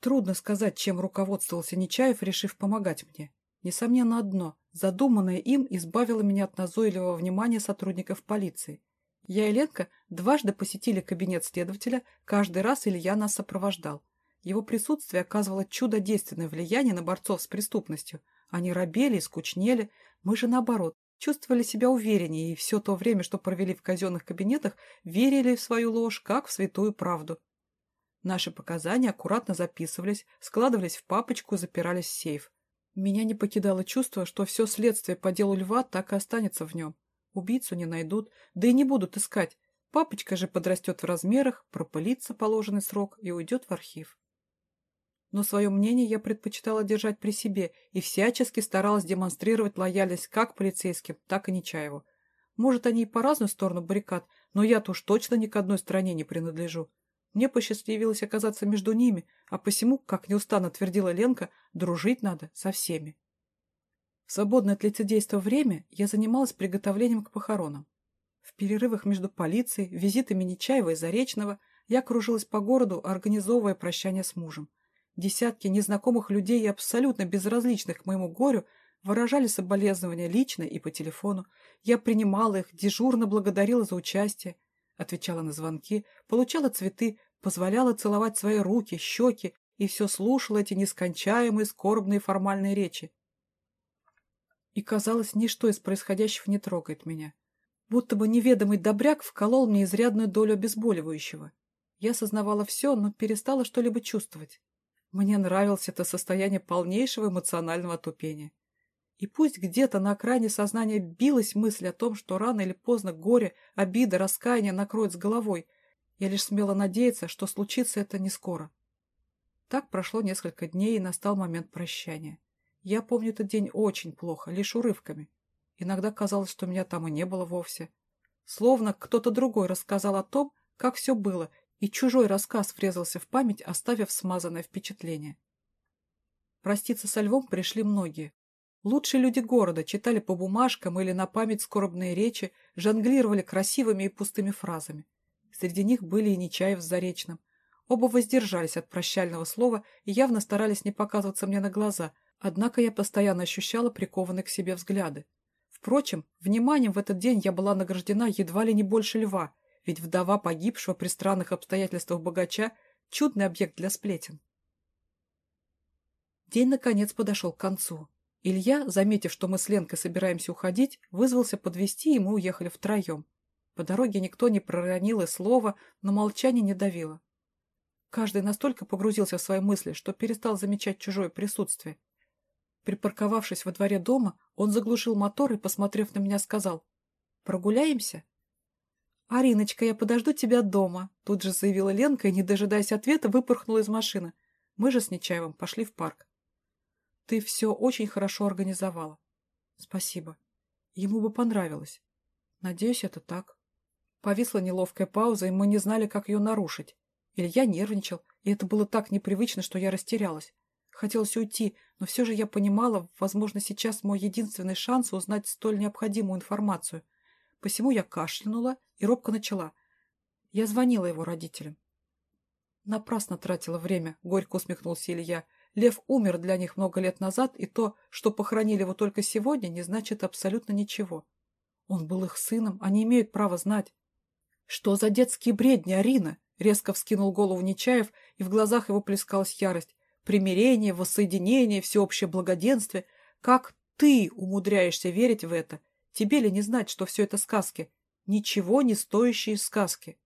Трудно сказать, чем руководствовался Нечаев, решив помогать мне. Несомненно одно – задуманное им избавило меня от назойливого внимания сотрудников полиции. Я и Ленка дважды посетили кабинет следователя, каждый раз Илья нас сопровождал. Его присутствие оказывало чудодейственное влияние на борцов с преступностью. Они робели и скучнели, мы же наоборот, чувствовали себя увереннее и все то время, что провели в казенных кабинетах, верили в свою ложь, как в святую правду. Наши показания аккуратно записывались, складывались в папочку запирались в сейф. Меня не покидало чувство, что все следствие по делу Льва так и останется в нем. Убийцу не найдут, да и не будут искать. Папочка же подрастет в размерах, пропылится положенный срок и уйдет в архив. Но свое мнение я предпочитала держать при себе и всячески старалась демонстрировать лояльность как полицейским, так и Нечаеву. Может, они и по разную сторону баррикад, но я-то уж точно ни к одной стране не принадлежу. Мне посчастливилось оказаться между ними, а посему, как неустанно твердила Ленка, дружить надо со всеми. В свободное от лицедейства время я занималась приготовлением к похоронам. В перерывах между полицией, визитами Нечаева и Заречного я кружилась по городу, организовывая прощание с мужем. Десятки незнакомых людей, абсолютно безразличных к моему горю, выражали соболезнования лично и по телефону. Я принимала их, дежурно благодарила за участие отвечала на звонки, получала цветы, позволяла целовать свои руки, щеки и все слушала эти нескончаемые скорбные формальные речи. И, казалось, ничто из происходящего не трогает меня. Будто бы неведомый добряк вколол мне изрядную долю обезболивающего. Я осознавала все, но перестала что-либо чувствовать. Мне нравилось это состояние полнейшего эмоционального тупения. И пусть где-то на окраине сознания билась мысль о том, что рано или поздно горе, обида, раскаяние накроют с головой, я лишь смела надеяться, что случится это не скоро. Так прошло несколько дней, и настал момент прощания. Я помню этот день очень плохо, лишь урывками. Иногда казалось, что меня там и не было вовсе. Словно кто-то другой рассказал о том, как все было, и чужой рассказ врезался в память, оставив смазанное впечатление. Проститься со львом пришли многие, Лучшие люди города читали по бумажкам или на память скорбные речи, жонглировали красивыми и пустыми фразами. Среди них были и Нечаев с Заречным. Оба воздержались от прощального слова и явно старались не показываться мне на глаза, однако я постоянно ощущала прикованные к себе взгляды. Впрочем, вниманием в этот день я была награждена едва ли не больше льва, ведь вдова погибшего при странных обстоятельствах богача – чудный объект для сплетен. День, наконец, подошел к концу. Илья, заметив, что мы с Ленкой собираемся уходить, вызвался подвести, и мы уехали втроем. По дороге никто не проронил и слова, но молчание не давило. Каждый настолько погрузился в свои мысли, что перестал замечать чужое присутствие. Припарковавшись во дворе дома, он заглушил мотор и, посмотрев на меня, сказал «Прогуляемся?» «Ариночка, я подожду тебя дома», — тут же заявила Ленка и, не дожидаясь ответа, выпорхнула из машины. Мы же с Нечаевым пошли в парк. Ты все очень хорошо организовала. Спасибо. Ему бы понравилось. Надеюсь, это так. Повисла неловкая пауза, и мы не знали, как ее нарушить. Илья нервничал, и это было так непривычно, что я растерялась. Хотелось уйти, но все же я понимала, возможно, сейчас мой единственный шанс узнать столь необходимую информацию. Посему я кашлянула и робко начала. Я звонила его родителям. Напрасно тратила время, горько усмехнулся Илья. Лев умер для них много лет назад, и то, что похоронили его только сегодня, не значит абсолютно ничего. Он был их сыном, они имеют право знать. «Что за детские бредни, Арина?» — резко вскинул голову Нечаев, и в глазах его плескалась ярость. «Примирение, воссоединение, всеобщее благоденствие. Как ты умудряешься верить в это? Тебе ли не знать, что все это сказки? Ничего не стоящие сказки?»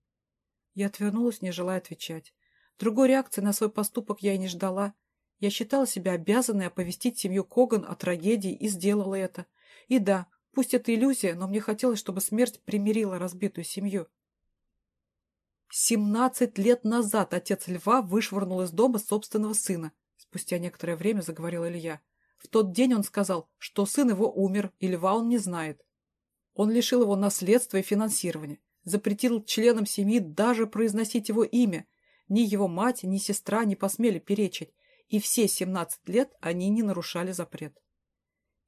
Я отвернулась, не желая отвечать. Другой реакции на свой поступок я и не ждала. Я считала себя обязанной оповестить семью Коган о трагедии и сделала это. И да, пусть это иллюзия, но мне хотелось, чтобы смерть примирила разбитую семью. Семнадцать лет назад отец Льва вышвырнул из дома собственного сына. Спустя некоторое время заговорил Илья. В тот день он сказал, что сын его умер, и Льва он не знает. Он лишил его наследства и финансирования, запретил членам семьи даже произносить его имя. Ни его мать, ни сестра не посмели перечить, и все 17 лет они не нарушали запрет.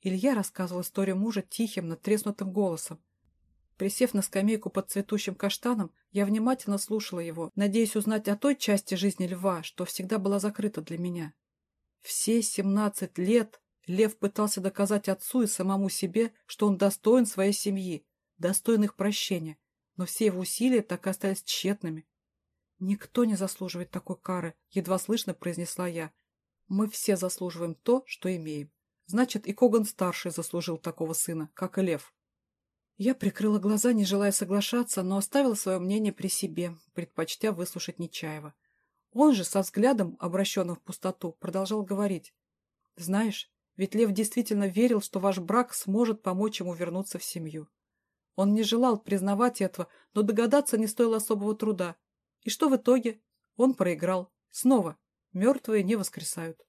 Илья рассказывал историю мужа тихим, натреснутым голосом. Присев на скамейку под цветущим каштаном, я внимательно слушала его, надеясь узнать о той части жизни льва, что всегда была закрыта для меня. Все семнадцать лет лев пытался доказать отцу и самому себе, что он достоин своей семьи, достоин их прощения, но все его усилия так и остались тщетными. «Никто не заслуживает такой кары», — едва слышно произнесла я. «Мы все заслуживаем то, что имеем. Значит, и Коган-старший заслужил такого сына, как и Лев». Я прикрыла глаза, не желая соглашаться, но оставила свое мнение при себе, предпочтя выслушать Нечаева. Он же, со взглядом, обращенным в пустоту, продолжал говорить. «Знаешь, ведь Лев действительно верил, что ваш брак сможет помочь ему вернуться в семью. Он не желал признавать этого, но догадаться не стоило особого труда. И что в итоге? Он проиграл. Снова. Мертвые не воскресают.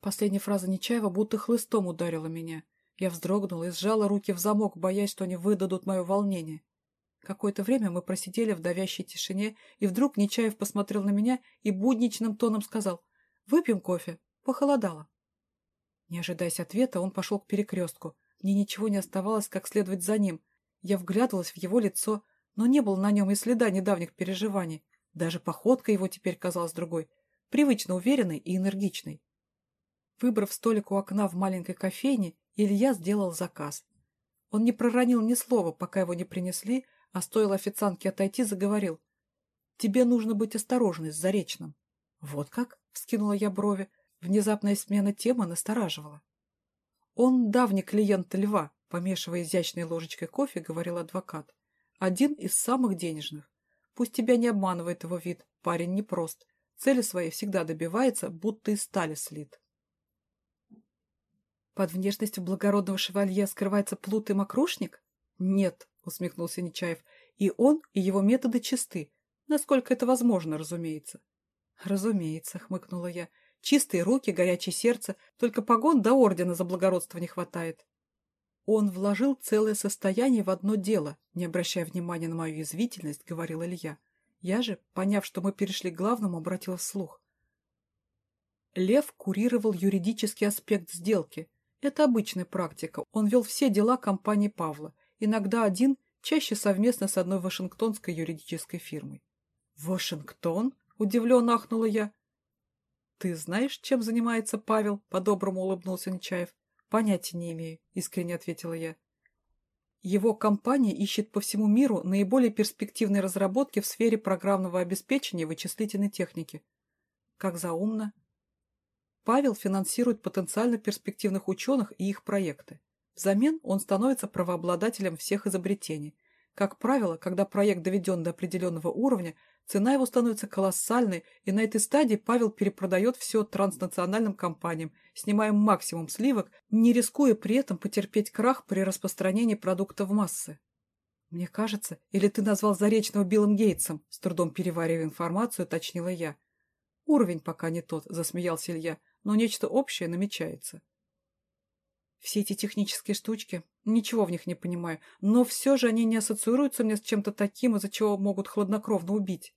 Последняя фраза Нечаева будто хлыстом ударила меня. Я вздрогнула и сжала руки в замок, боясь, что они выдадут мое волнение. Какое-то время мы просидели в давящей тишине, и вдруг Нечаев посмотрел на меня и будничным тоном сказал «Выпьем кофе. Похолодало». Не ожидаясь ответа, он пошел к перекрестку. Мне ничего не оставалось, как следовать за ним. Я вглядывалась в его лицо, но не было на нем и следа недавних переживаний. Даже походка его теперь казалась другой, привычно уверенной и энергичной. Выбрав столик у окна в маленькой кофейне, Илья сделал заказ. Он не проронил ни слова, пока его не принесли, а стоило официантке отойти, заговорил. «Тебе нужно быть осторожной с Заречным». «Вот как?» — вскинула я брови. Внезапная смена темы настораживала. «Он давний клиент Льва», — помешивая изящной ложечкой кофе, говорил адвокат. Один из самых денежных. Пусть тебя не обманывает его вид, парень непрост. Цели своей всегда добивается, будто из стали слит. Под внешностью благородного шевалье скрывается плут и мокрушник? Нет, усмехнулся Нечаев. И он, и его методы чисты. Насколько это возможно, разумеется. Разумеется, хмыкнула я. Чистые руки, горячее сердце, только погон до ордена за благородство не хватает. Он вложил целое состояние в одно дело, не обращая внимания на мою язвительность, говорил Илья. Я же, поняв, что мы перешли к главному, обратила вслух. Лев курировал юридический аспект сделки. Это обычная практика. Он вел все дела компании Павла, иногда один, чаще совместно с одной вашингтонской юридической фирмой. «Вашингтон?» – удивленно ахнула я. «Ты знаешь, чем занимается Павел?» – по-доброму улыбнулся Нечаев. «Понятия не имею», — искренне ответила я. Его компания ищет по всему миру наиболее перспективные разработки в сфере программного обеспечения вычислительной техники. Как заумно. Павел финансирует потенциально перспективных ученых и их проекты. Взамен он становится правообладателем всех изобретений. Как правило, когда проект доведен до определенного уровня, Цена его становится колоссальной, и на этой стадии Павел перепродает все транснациональным компаниям, снимая максимум сливок, не рискуя при этом потерпеть крах при распространении продукта в массы. «Мне кажется, или ты назвал Заречного Биллом Гейтсом?» С трудом переваривая информацию, уточнила я. «Уровень пока не тот», — засмеялся Илья, «но нечто общее намечается». Все эти технические штучки, ничего в них не понимаю, но все же они не ассоциируются мне с чем-то таким, из-за чего могут хладнокровно убить.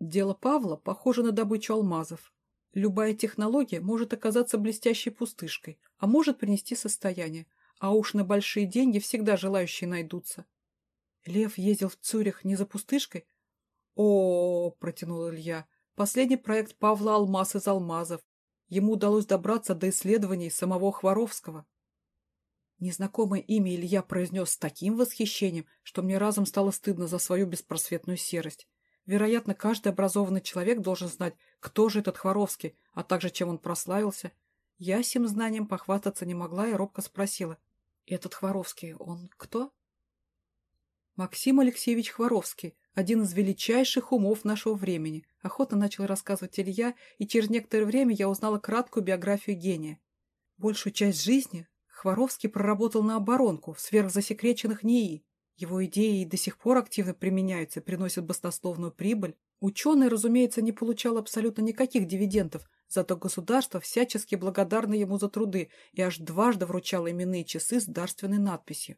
Дело Павла похоже на добычу алмазов. Любая технология может оказаться блестящей пустышкой, а может принести состояние, а уж на большие деньги всегда желающие найдутся. Лев ездил в Цюрих не за пустышкой? О, протянул Илья. Последний проект Павла «Алмаз из алмазов». Ему удалось добраться до исследований самого Хворовского. Незнакомое имя Илья произнес с таким восхищением, что мне разом стало стыдно за свою беспросветную серость. Вероятно, каждый образованный человек должен знать, кто же этот Хворовский, а также чем он прославился. Я сим знанием похвастаться не могла и робко спросила. «Этот Хворовский, он кто?» «Максим Алексеевич Хворовский, один из величайших умов нашего времени», охотно начал рассказывать Илья, и через некоторое время я узнала краткую биографию гения. Большую часть жизни Хворовский проработал на оборонку в сверхзасекреченных НИИ. Его идеи до сих пор активно применяются, приносят баснословную прибыль. Ученый, разумеется, не получал абсолютно никаких дивидендов, зато государство всячески благодарно ему за труды и аж дважды вручало именные часы с дарственной надписью.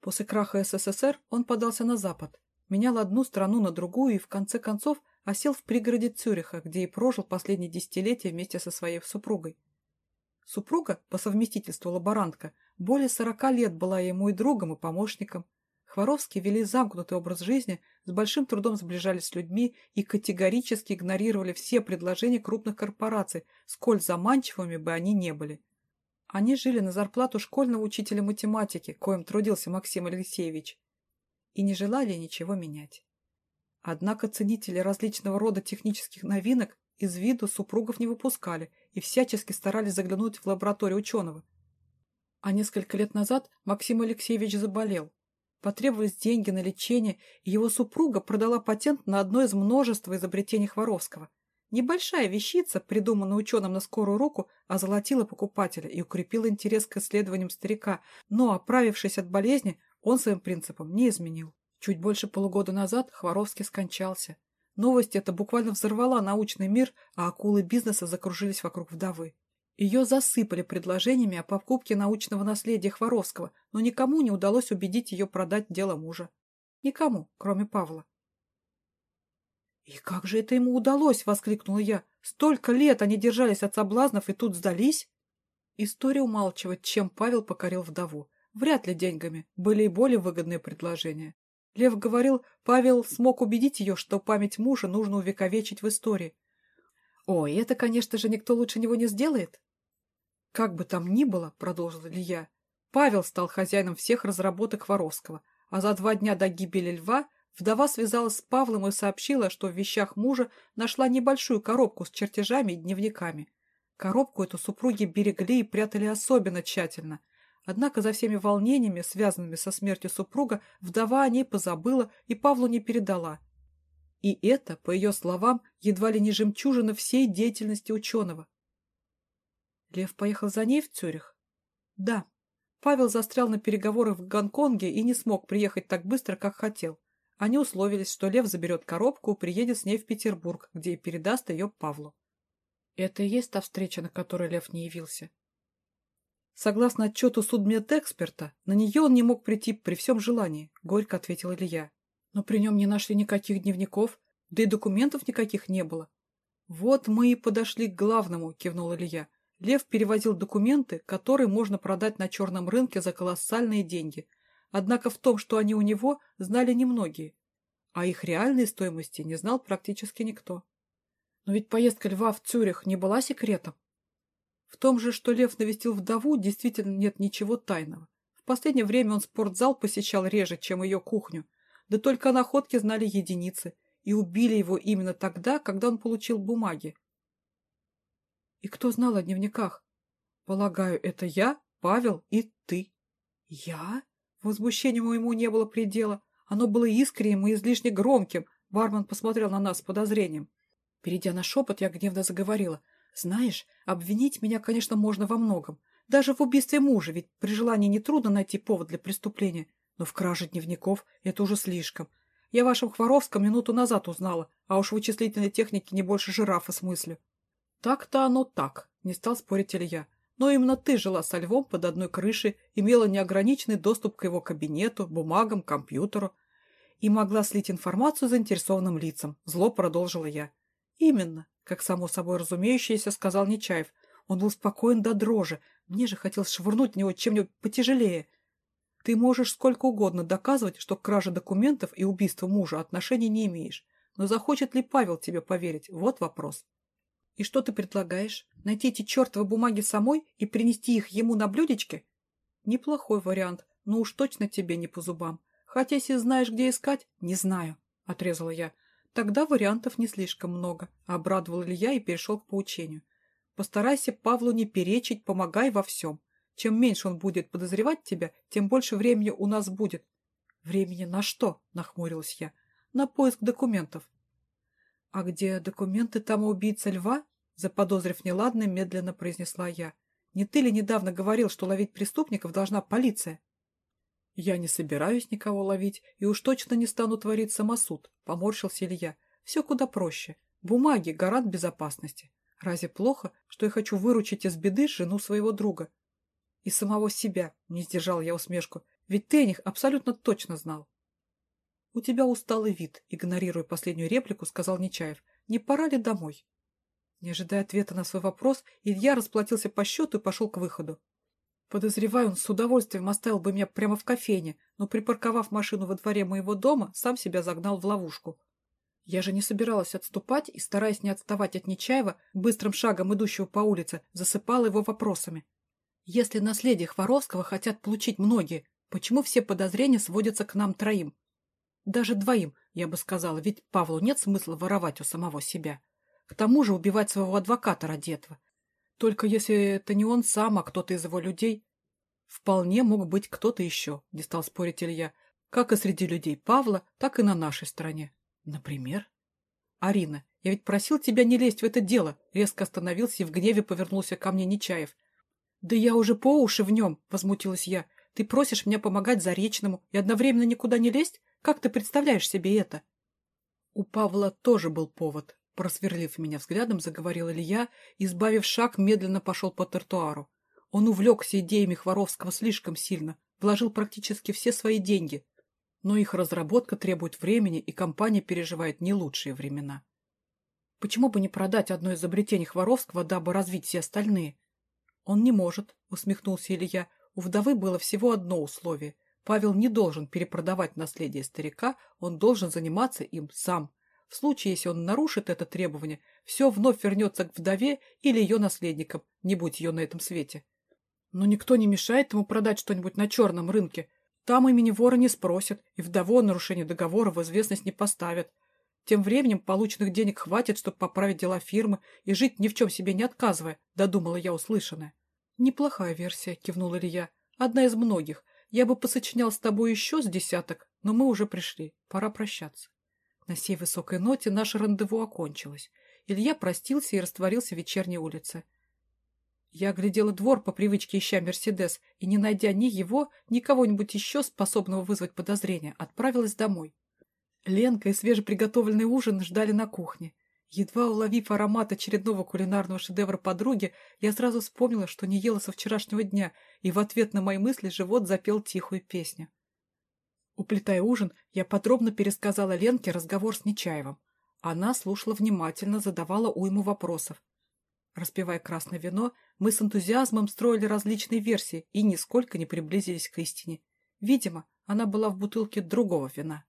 После краха СССР он подался на Запад, менял одну страну на другую и, в конце концов, осел в пригороде Цюриха, где и прожил последние десятилетия вместе со своей супругой. Супруга, по совместительству лаборантка, более сорока лет была ему и другом, и помощником. Хворовские вели замкнутый образ жизни, с большим трудом сближались с людьми и категорически игнорировали все предложения крупных корпораций, сколь заманчивыми бы они не были. Они жили на зарплату школьного учителя математики, коим трудился Максим Алексеевич, и не желали ничего менять. Однако ценители различного рода технических новинок из виду супругов не выпускали и всячески старались заглянуть в лабораторию ученого. А несколько лет назад Максим Алексеевич заболел. Потребовались деньги на лечение, и его супруга продала патент на одно из множества изобретений Хворовского. Небольшая вещица, придуманная ученым на скорую руку, озолотила покупателя и укрепила интерес к исследованиям старика, но, оправившись от болезни, он своим принципам не изменил. Чуть больше полугода назад Хворовский скончался. Новость эта буквально взорвала научный мир, а акулы бизнеса закружились вокруг вдовы. Ее засыпали предложениями о покупке научного наследия Хворовского, но никому не удалось убедить ее продать дело мужа. Никому, кроме Павла. «И как же это ему удалось?» — воскликнула я. «Столько лет они держались от соблазнов и тут сдались?» История умалчивает, чем Павел покорил вдову. Вряд ли деньгами. Были и более выгодные предложения. Лев говорил, Павел смог убедить ее, что память мужа нужно увековечить в истории. Ой, это, конечно же, никто лучше него не сделает. Как бы там ни было, продолжил Илья, Павел стал хозяином всех разработок Воровского, а за два дня до гибели льва вдова связалась с Павлом и сообщила, что в вещах мужа нашла небольшую коробку с чертежами и дневниками. Коробку эту супруги берегли и прятали особенно тщательно – Однако за всеми волнениями, связанными со смертью супруга, вдова о ней позабыла и Павлу не передала. И это, по ее словам, едва ли не жемчужина всей деятельности ученого. Лев поехал за ней в Цюрих? Да. Павел застрял на переговорах в Гонконге и не смог приехать так быстро, как хотел. Они условились, что Лев заберет коробку и приедет с ней в Петербург, где и передаст ее Павлу. Это и есть та встреча, на которой Лев не явился. Согласно отчету судмедэксперта, на нее он не мог прийти при всем желании, горько ответил Илья. Но при нем не нашли никаких дневников, да и документов никаких не было. Вот мы и подошли к главному, кивнул Илья. Лев перевозил документы, которые можно продать на черном рынке за колоссальные деньги. Однако в том, что они у него, знали немногие. А их реальной стоимости не знал практически никто. Но ведь поездка Льва в Цюрих не была секретом. В том же, что Лев навестил вдову, действительно нет ничего тайного. В последнее время он спортзал посещал реже, чем ее кухню. Да только о находке знали единицы. И убили его именно тогда, когда он получил бумаги. И кто знал о дневниках? Полагаю, это я, Павел и ты. Я? Возмущению моему не было предела. Оно было искренним и излишне громким. Бармен посмотрел на нас с подозрением. Перейдя на шепот, я гневно заговорила — знаешь, обвинить меня, конечно, можно во многом. Даже в убийстве мужа, ведь при желании нетрудно найти повод для преступления. Но в краже дневников это уже слишком. Я вашем Хворовском минуту назад узнала, а уж вычислительной технике не больше жирафа с мыслью. Так-то оно так, не стал спорить Илья. Но именно ты жила со львом под одной крышей, имела неограниченный доступ к его кабинету, бумагам, компьютеру и могла слить информацию заинтересованным лицам. Зло продолжила я. Именно. Как само собой разумеющееся, сказал Нечаев. Он был спокоен до дрожи. Мне же хотелось швырнуть в него чем-нибудь потяжелее. Ты можешь сколько угодно доказывать, что к краже документов и убийству мужа отношений не имеешь. Но захочет ли Павел тебе поверить? Вот вопрос. И что ты предлагаешь? Найти эти чертовы бумаги самой и принести их ему на блюдечке? Неплохой вариант, но уж точно тебе не по зубам. Хотя если знаешь, где искать, не знаю, — отрезала я. Тогда вариантов не слишком много, обрадовал Илья и перешел к поучению. Постарайся Павлу не перечить, помогай во всем. Чем меньше он будет подозревать тебя, тем больше времени у нас будет. Времени на что? Нахмурилась я. На поиск документов. А где документы там убийца льва? Заподозрив неладное, медленно произнесла я. Не ты ли недавно говорил, что ловить преступников должна полиция? «Я не собираюсь никого ловить и уж точно не стану творить самосуд», — поморщился Илья. «Все куда проще. Бумаги — гарант безопасности. Разве плохо, что я хочу выручить из беды жену своего друга?» «И самого себя», — не сдержал я усмешку, «ведь ты о них абсолютно точно знал». «У тебя усталый вид», — игнорируя последнюю реплику, сказал Нечаев. «Не пора ли домой?» Не ожидая ответа на свой вопрос, Илья расплатился по счету и пошел к выходу. Подозреваю, он с удовольствием оставил бы меня прямо в кофейне, но, припарковав машину во дворе моего дома, сам себя загнал в ловушку. Я же не собиралась отступать и, стараясь не отставать от Нечаева, быстрым шагом идущего по улице, засыпала его вопросами. Если наследие Хворовского хотят получить многие, почему все подозрения сводятся к нам троим? Даже двоим, я бы сказала, ведь Павлу нет смысла воровать у самого себя. К тому же убивать своего адвоката ради этого. Только если это не он сам, а кто-то из его людей. Вполне мог быть кто-то еще, не стал спорить Илья. Как и среди людей Павла, так и на нашей стороне. Например? Арина, я ведь просил тебя не лезть в это дело. Резко остановился и в гневе повернулся ко мне Нечаев. Да я уже по уши в нем, возмутилась я. Ты просишь меня помогать Заречному и одновременно никуда не лезть? Как ты представляешь себе это? У Павла тоже был повод. Просверлив меня взглядом, заговорил Илья и, сбавив шаг, медленно пошел по тротуару. Он увлекся идеями Хворовского слишком сильно, вложил практически все свои деньги. Но их разработка требует времени, и компания переживает не лучшие времена. Почему бы не продать одно изобретение Хворовского, дабы развить все остальные? Он не может, усмехнулся Илья. У вдовы было всего одно условие. Павел не должен перепродавать наследие старика, он должен заниматься им сам. В случае, если он нарушит это требование, все вновь вернется к вдове или ее наследникам, не будь ее на этом свете. Но никто не мешает ему продать что-нибудь на черном рынке. Там имени вора не спросят, и вдову о нарушении договора в известность не поставят. Тем временем полученных денег хватит, чтобы поправить дела фирмы и жить ни в чем себе не отказывая, додумала я услышанное. Неплохая версия, кивнул Илья. Одна из многих. Я бы посочинял с тобой еще с десяток, но мы уже пришли. Пора прощаться. На сей высокой ноте наше рандеву окончилось. Илья простился и растворился в вечерней улице. Я оглядела двор по привычке, ища Мерседес, и, не найдя ни его, ни кого-нибудь еще, способного вызвать подозрения, отправилась домой. Ленка и свежеприготовленный ужин ждали на кухне. Едва уловив аромат очередного кулинарного шедевра подруги, я сразу вспомнила, что не ела со вчерашнего дня, и в ответ на мои мысли живот запел тихую песню. Уплетая ужин, я подробно пересказала Ленке разговор с Нечаевым. Она слушала внимательно, задавала уйму вопросов. Распивая красное вино, мы с энтузиазмом строили различные версии и нисколько не приблизились к истине. Видимо, она была в бутылке другого вина.